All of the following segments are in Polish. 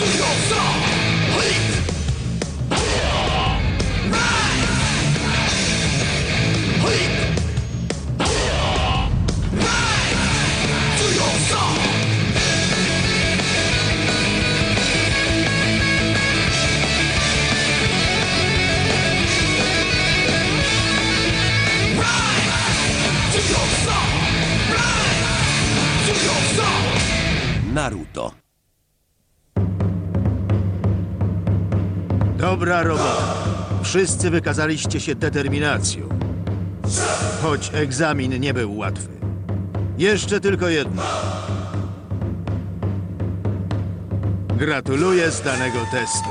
Naruto. Wszyscy wykazaliście się determinacją. Choć egzamin nie był łatwy. Jeszcze tylko jedno. Gratuluję zdanego testu.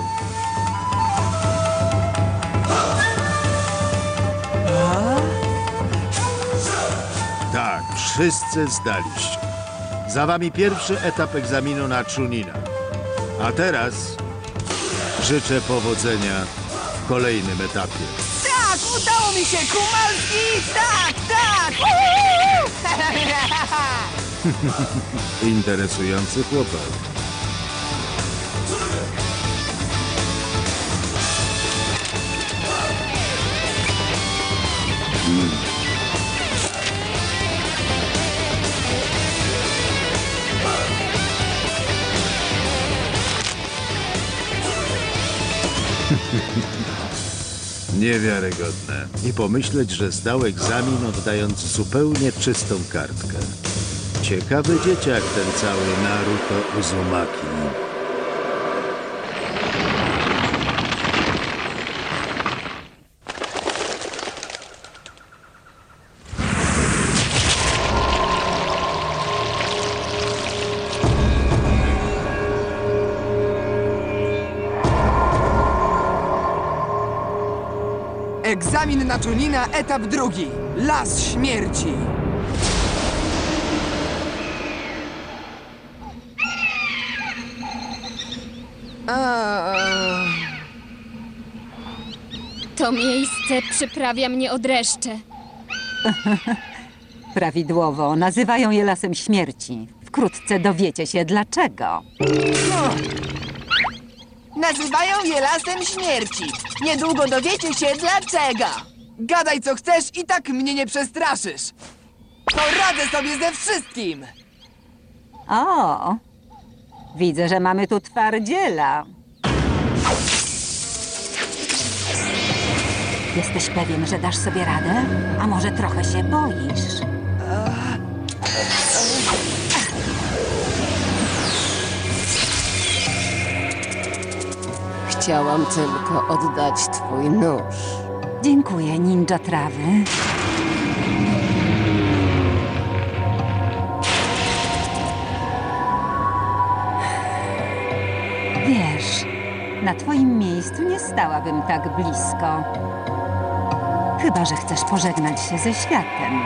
Tak, wszyscy zdaliście. Za wami pierwszy etap egzaminu na Chunina. A teraz życzę powodzenia kolejnym etapie. Tak, udało mi się, Kumalski! Tak, tak! Interesujący chłopak. Niewiarygodne. I pomyśleć, że zdał egzamin oddając zupełnie czystą kartkę. Ciekawy dzieciak ten cały Naruto Uzumaki. Egzamin na Chunina, etap drugi. Las śmierci. To miejsce przyprawia mnie od dreszcze. Prawidłowo, nazywają je lasem śmierci. Wkrótce dowiecie się dlaczego. Nazywają je lasem śmierci. Niedługo dowiecie się dlaczego. Gadaj co chcesz i tak mnie nie przestraszysz. Poradzę sobie ze wszystkim. O, widzę, że mamy tu twardziela. Jesteś pewien, że dasz sobie radę? A może trochę się boisz? Chciałam tylko oddać twój nóż. Dziękuję, ninja trawy. Wiesz, na twoim miejscu nie stałabym tak blisko. Chyba, że chcesz pożegnać się ze światem.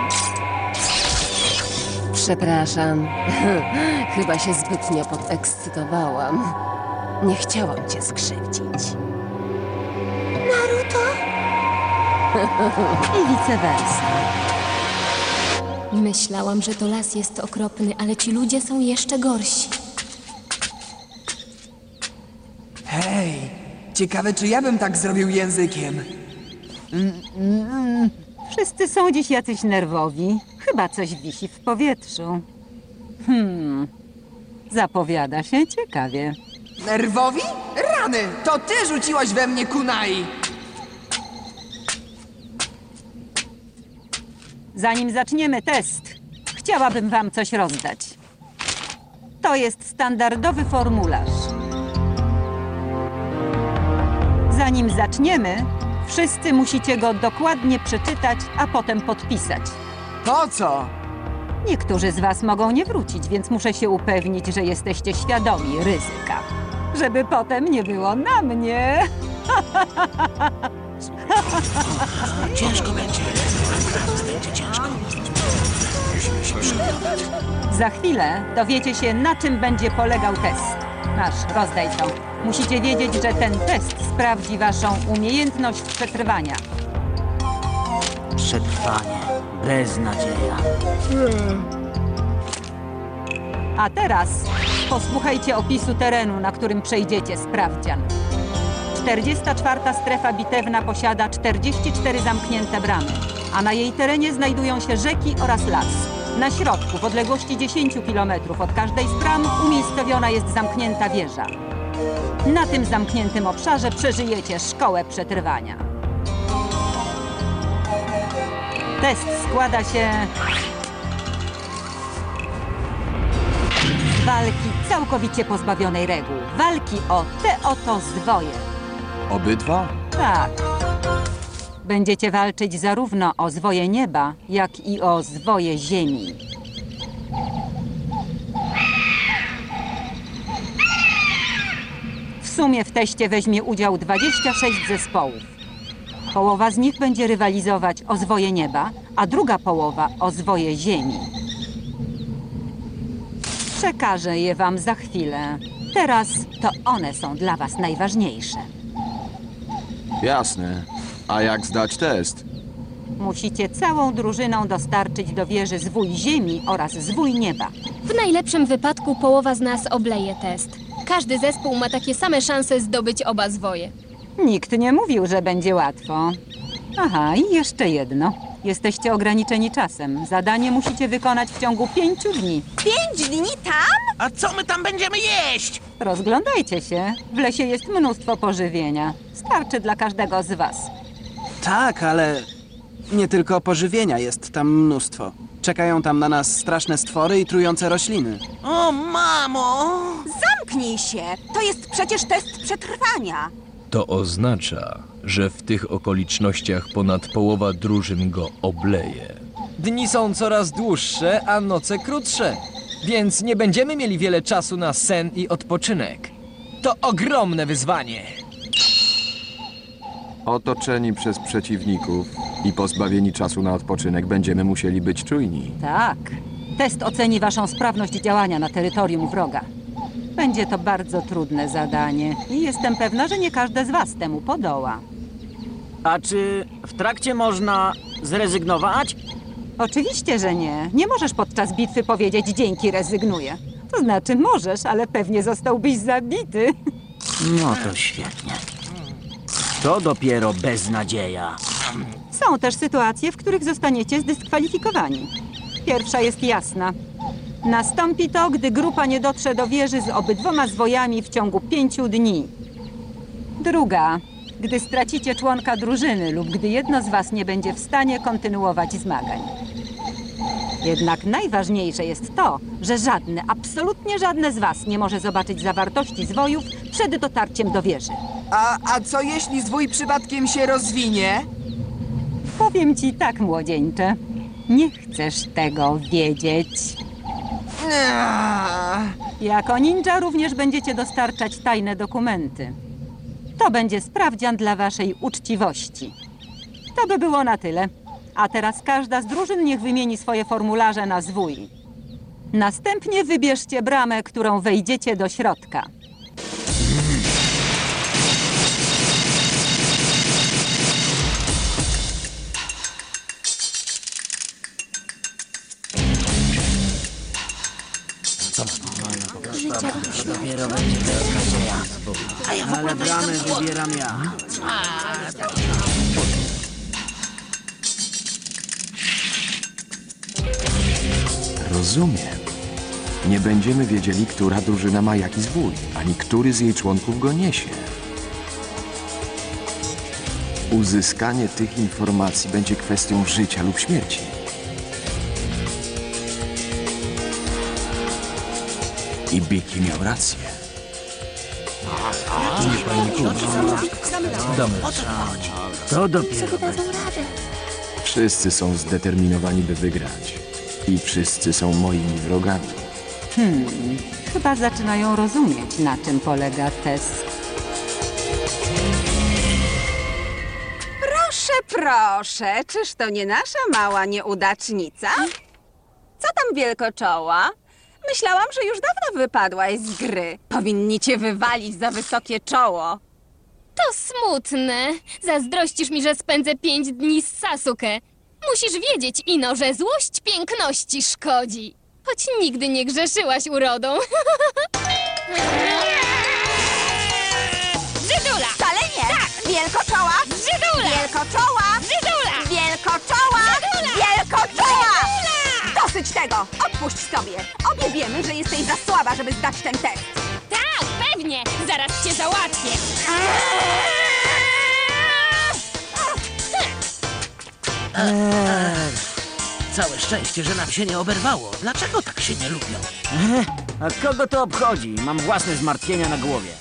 Przepraszam. Chyba się zbytnio podekscytowałam. Nie chciałam cię skrzywdzić. I vice versa. Myślałam, że to las jest okropny, ale ci ludzie są jeszcze gorsi. Hej, ciekawe czy ja bym tak zrobił językiem. Wszyscy są dziś jacyś nerwowi. Chyba coś wisi w powietrzu. Hmm. Zapowiada się ciekawie. Nerwowi? Rany! To ty rzuciłaś we mnie kunai! Zanim zaczniemy test, chciałabym wam coś rozdać. To jest standardowy formularz. Zanim zaczniemy, wszyscy musicie go dokładnie przeczytać, a potem podpisać. Po co? Niektórzy z was mogą nie wrócić, więc muszę się upewnić, że jesteście świadomi ryzyka. Żeby potem nie było na mnie. Za chwilę dowiecie się, na czym będzie polegał test. Masz, rozdaj to. Musicie wiedzieć, że ten test sprawdzi waszą umiejętność przetrwania. Przetrwanie. Beznadzieja. A teraz Posłuchajcie opisu terenu, na którym przejdziecie sprawdzian. 44. strefa bitewna posiada 44 zamknięte bramy, a na jej terenie znajdują się rzeki oraz las. Na środku, w odległości 10 km od każdej z bram, umiejscowiona jest zamknięta wieża. Na tym zamkniętym obszarze przeżyjecie szkołę przetrwania. Test składa się z całkowicie pozbawionej reguł. Walki o te oto zwoje. Obydwa? Tak. Będziecie walczyć zarówno o zwoje nieba, jak i o zwoje ziemi. W sumie w teście weźmie udział 26 zespołów. Połowa z nich będzie rywalizować o zwoje nieba, a druga połowa o zwoje ziemi. Przekażę je wam za chwilę. Teraz to one są dla was najważniejsze. Jasne. A jak zdać test? Musicie całą drużyną dostarczyć do wieży zwój ziemi oraz zwój nieba. W najlepszym wypadku połowa z nas obleje test. Każdy zespół ma takie same szanse zdobyć oba zwoje. Nikt nie mówił, że będzie łatwo. Aha, i jeszcze jedno. Jesteście ograniczeni czasem. Zadanie musicie wykonać w ciągu pięciu dni. Pięć dni tam? A co my tam będziemy jeść? Rozglądajcie się. W lesie jest mnóstwo pożywienia. Starczy dla każdego z was. Tak, ale nie tylko pożywienia jest tam mnóstwo. Czekają tam na nas straszne stwory i trujące rośliny. O, mamo! Zamknij się! To jest przecież test przetrwania. To oznacza, że w tych okolicznościach ponad połowa drużyn go obleje. Dni są coraz dłuższe, a noce krótsze. Więc nie będziemy mieli wiele czasu na sen i odpoczynek. To ogromne wyzwanie. Otoczeni przez przeciwników i pozbawieni czasu na odpoczynek będziemy musieli być czujni. Tak. Test oceni waszą sprawność działania na terytorium wroga. Będzie to bardzo trudne zadanie i jestem pewna, że nie każde z was temu podoła. A czy w trakcie można zrezygnować? Oczywiście, że nie. Nie możesz podczas bitwy powiedzieć dzięki, rezygnuję. To znaczy możesz, ale pewnie zostałbyś zabity. No to świetnie. To dopiero beznadzieja. Są też sytuacje, w których zostaniecie zdyskwalifikowani. Pierwsza jest jasna. Nastąpi to, gdy grupa nie dotrze do wieży z obydwoma zwojami w ciągu pięciu dni. Druga, gdy stracicie członka drużyny lub gdy jedno z was nie będzie w stanie kontynuować zmagań. Jednak najważniejsze jest to, że żadne, absolutnie żadne z was nie może zobaczyć zawartości zwojów przed dotarciem do wieży. A, a co jeśli zwój przypadkiem się rozwinie? Powiem ci tak, młodzieńcze. Nie chcesz tego wiedzieć. Eee. Jako ninja również będziecie dostarczać tajne dokumenty. To będzie sprawdzian dla waszej uczciwości. To by było na tyle. A teraz każda z drużyn niech wymieni swoje formularze na zwój. Następnie wybierzcie bramę, którą wejdziecie do środka. Ale bramę wybieram ja. Rozumiem. Nie będziemy wiedzieli, która drużyna ma jaki zwój, ani który z jej członków go niesie. Uzyskanie tych informacji będzie kwestią życia lub śmierci. I Biki miał rację. To dopiero Wszyscy są zdeterminowani, by wygrać. I wszyscy są moimi wrogami. Chyba zaczynają rozumieć, na czym polega test. Proszę, proszę, czyż to nie nasza mała nieudacznica? Co tam wielkoczoła? Myślałam, że już dawno wypadłaś z gry. Powinni cię wywalić za wysokie czoło. To smutne. Zazdrościsz mi, że spędzę pięć dni z Sasuke. Musisz wiedzieć, Ino, że złość piękności szkodzi. choć nigdy nie grzeszyłaś urodą. Żydula! Wcale nie! Tak! Wielkoczoła! Żydula! Wielkoczoła! Odpuść sobie! Obie wiemy, że jesteś za słaba, żeby zdać ten test. Tak, pewnie! Zaraz cię załatwię! Całe szczęście, że nam się nie oberwało. Dlaczego tak się nie lubią? A kogo to obchodzi? Mam własne zmartwienia na głowie.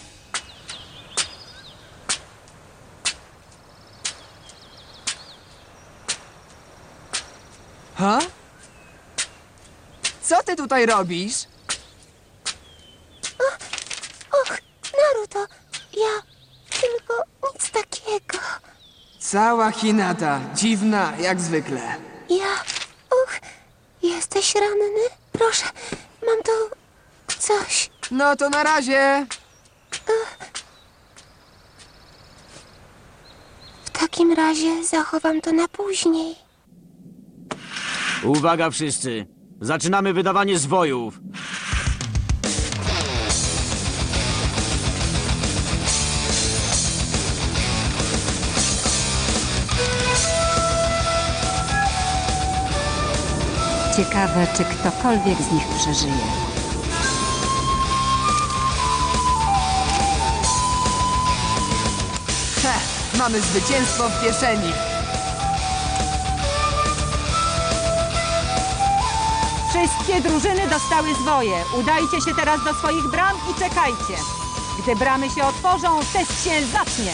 Ha? Co ty tutaj robisz? Och, Naruto, ja tylko nic takiego. Cała Hinata, dziwna jak zwykle. Ja, och, jesteś ranny? Proszę, mam tu coś. No to na razie. W takim razie zachowam to na później. Uwaga wszyscy! Zaczynamy wydawanie zwojów. Ciekawe, czy ktokolwiek z nich przeżyje. He, mamy zwycięstwo w kieszeni. Wszystkie drużyny dostały zwoje. Udajcie się teraz do swoich bram i czekajcie. Gdy bramy się otworzą, test się zacznie.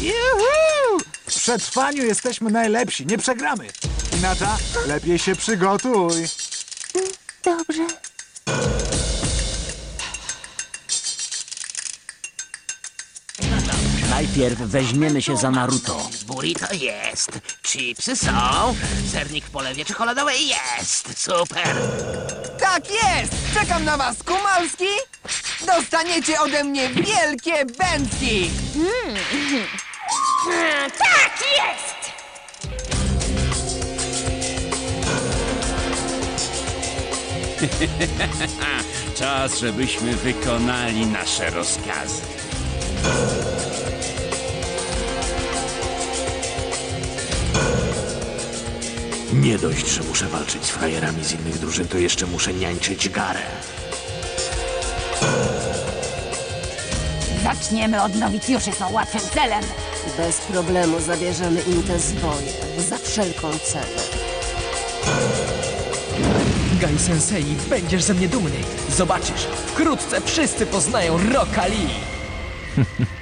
Juhu! W przetrwaniu jesteśmy najlepsi, nie przegramy. Inata, lepiej się przygotuj. Dobrze. Najpierw weźmiemy się za Naruto. Burrito jest. Chipsy są. Sernik w polewie czekoladowej jest. Super. Tak jest! Czekam na was, Kumalski! Dostaniecie ode mnie wielkie bęcki! Tak jest! Czas, żebyśmy wykonali nasze rozkazy. Nie dość, że muszę walczyć z frajerami z innych drużyn, to jeszcze muszę niańczyć Garę. Zaczniemy od nowicjuszy, są łatwym celem. Bez problemu zabierzemy im te zwoje. Za wszelką cenę. Gai Sensei, będziesz ze mnie dumny. Zobaczysz, wkrótce wszyscy poznają Rocka Lee.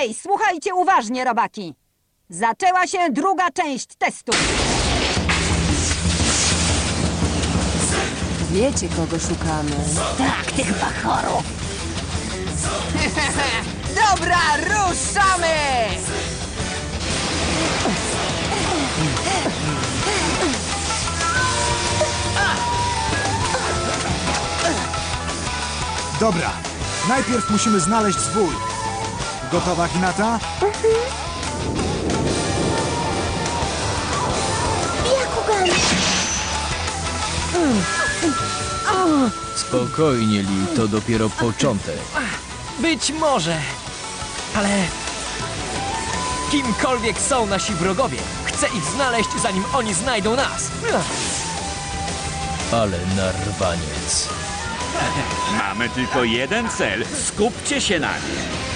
Okej, słuchajcie uważnie, robaki. Zaczęła się druga część testu. Wiecie, kogo szukamy. Tak, tych bachorów. Dobra, ruszamy! Dobra, najpierw musimy znaleźć zwój. Gotowa, Hinata? Byakugan! Spokojnie, Lee, to dopiero początek. Być może, ale kimkolwiek są nasi wrogowie, chcę ich znaleźć, zanim oni znajdą nas. Ale narwaniec. Mamy tylko jeden cel. Skupcie się na nim.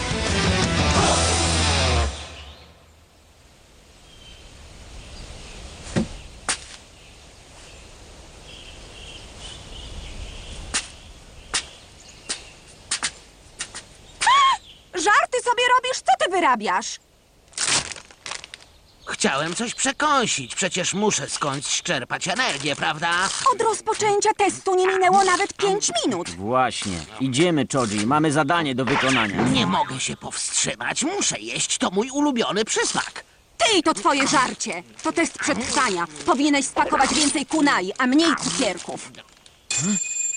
Wyrabiasz? Chciałem coś przekąsić. Przecież muszę skądś czerpać energię, prawda? Od rozpoczęcia testu nie minęło nawet pięć minut. Właśnie. Idziemy, Choji. Mamy zadanie do wykonania. Nie mogę się powstrzymać. Muszę jeść. To mój ulubiony przysmak. Ty i to twoje żarcie. To test przetrwania. Powinieneś spakować więcej kunai, a mniej cukierków.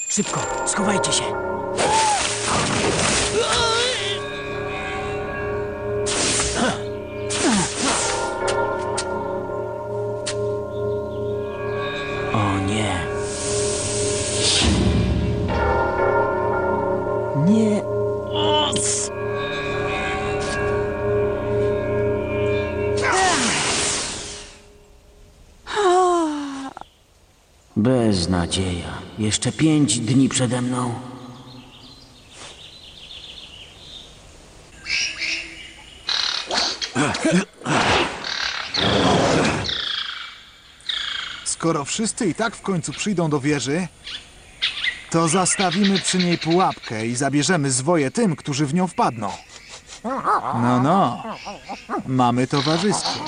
Szybko, schowajcie się. Beznadzieja. Jeszcze pięć dni przede mną. Skoro wszyscy i tak w końcu przyjdą do wieży, to zastawimy przy niej pułapkę i zabierzemy zwoje tym, którzy w nią wpadną. No, no. Mamy towarzystwo.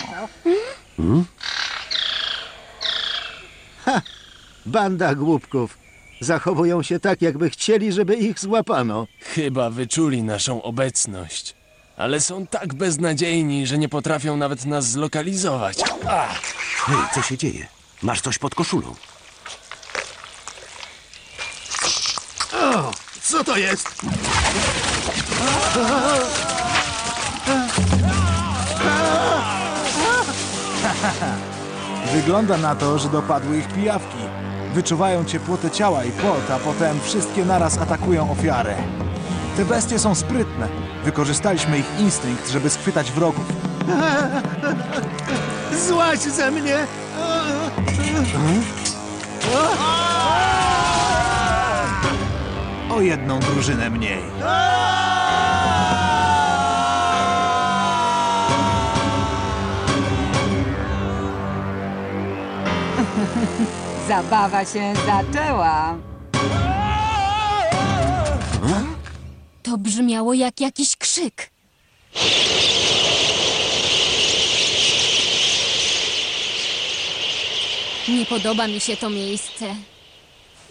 Banda głupków. Zachowują się tak, jakby chcieli, żeby ich złapano. Chyba wyczuli naszą obecność. Ale są tak beznadziejni, że nie potrafią nawet nas zlokalizować. Hej, co się dzieje? Masz coś pod koszulą. O, co to jest? Wygląda na to, że dopadły ich pijawki. Wyczuwają ciepłotę ciała i pot, a potem wszystkie naraz atakują ofiarę. Te bestie są sprytne. Wykorzystaliśmy ich instynkt, żeby schwytać wrogów. Złaź ze mnie! O jedną drużynę mniej. Zabawa się zaczęła. To brzmiało jak jakiś krzyk. Nie podoba mi się to miejsce.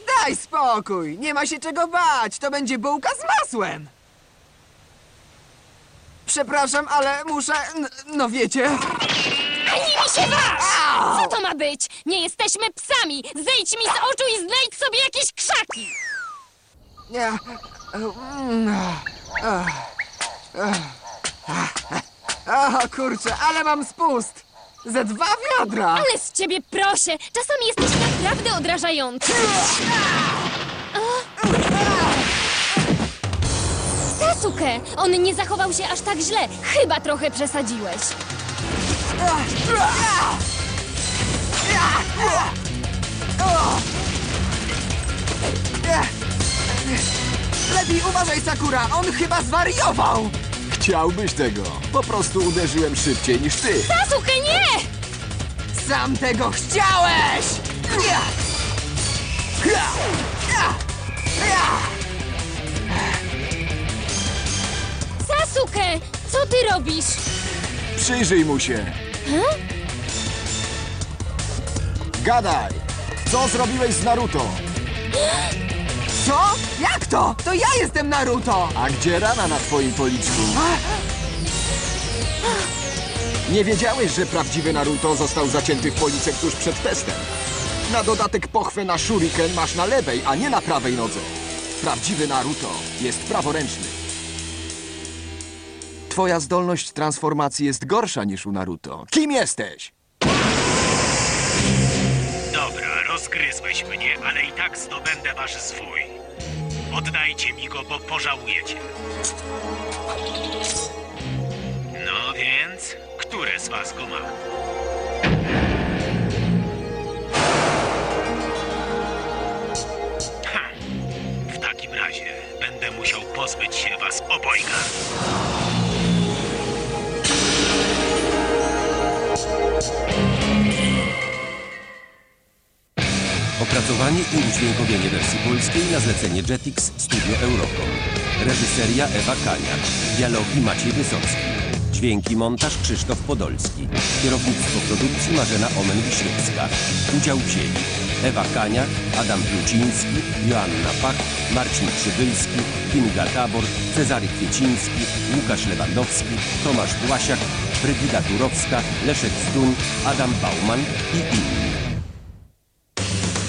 Daj spokój, nie ma się czego bać, to będzie bułka z masłem. Przepraszam, ale muszę, n- no wiecie... Ani mi się waż! Co to ma być? Nie jesteśmy psami! Zejdź mi z oczu i znajdź sobie jakieś krzaki! Nie. Mm, ach, ach, ach. O kurczę, ale mam spust. Ze dwa wiadra. Ale z ciebie proszę! Czasami jesteś naprawdę odrażający! Sasuke! On nie zachował się aż tak źle. Chyba trochę przesadziłeś. Lepiej uważaj, Sakura, on chyba zwariował. Chciałbyś tego. Po prostu uderzyłem szybciej niż ty. Sasuke, nie! Sam tego chciałeś! Sasuke! Co ty robisz? Przyjrzyj mu się. Hm? Gadaj. Co zrobiłeś z Naruto? Co? Jak to? To ja jestem Naruto! A gdzie rana na twoim policzku? Nie wiedziałeś, że prawdziwy Naruto został zacięty w policek tuż przed testem. Na dodatek pochwę na shuriken masz na lewej, a nie na prawej nodze. Prawdziwy Naruto jest praworęczny. Twoja zdolność transformacji jest gorsza niż u Naruto. Kim jesteś? Rozgryzłeś mnie, ale i tak zdobędę wasz swój. Oddajcie mi go, bo pożałujecie. No więc, które z was go ma? W takim razie będę musiał pozbyć się was obojga. Opracowanie i udźwiękowienie wersji polskiej na zlecenie Jetix Studio Eurocom. Reżyseria Ewa Kaniak. Dialogi Maciej Wysocki. Dźwięki montaż Krzysztof Podolski. Kierownictwo produkcji Marzena Omen-Wiśniewska. Udział wzięli Ewa Kaniak, Adam Pluciński, Joanna Pach, Marcin Przybylski, Kinga Tabor, Cezary Kwieciński, Łukasz Lewandowski, Tomasz Błasiak, Brygida Turowska, Leszek Stuń, Adam Bauman i inni.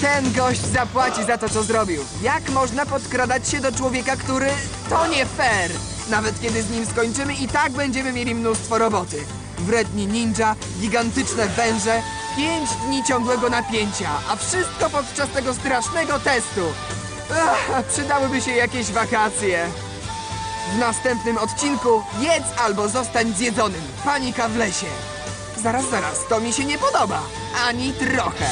Ten gość zapłaci za to, co zrobił. Jak można podkradać się do człowieka, który... To nie fair! Nawet kiedy z nim skończymy, i tak będziemy mieli mnóstwo roboty. Wredni ninja, gigantyczne węże, pięć dni ciągłego napięcia, a wszystko podczas tego strasznego testu. Ach, przydałyby się jakieś wakacje. W następnym odcinku jedz albo zostań zjedzonym. Panika w lesie. Zaraz, zaraz, to mi się nie podoba. Ani trochę.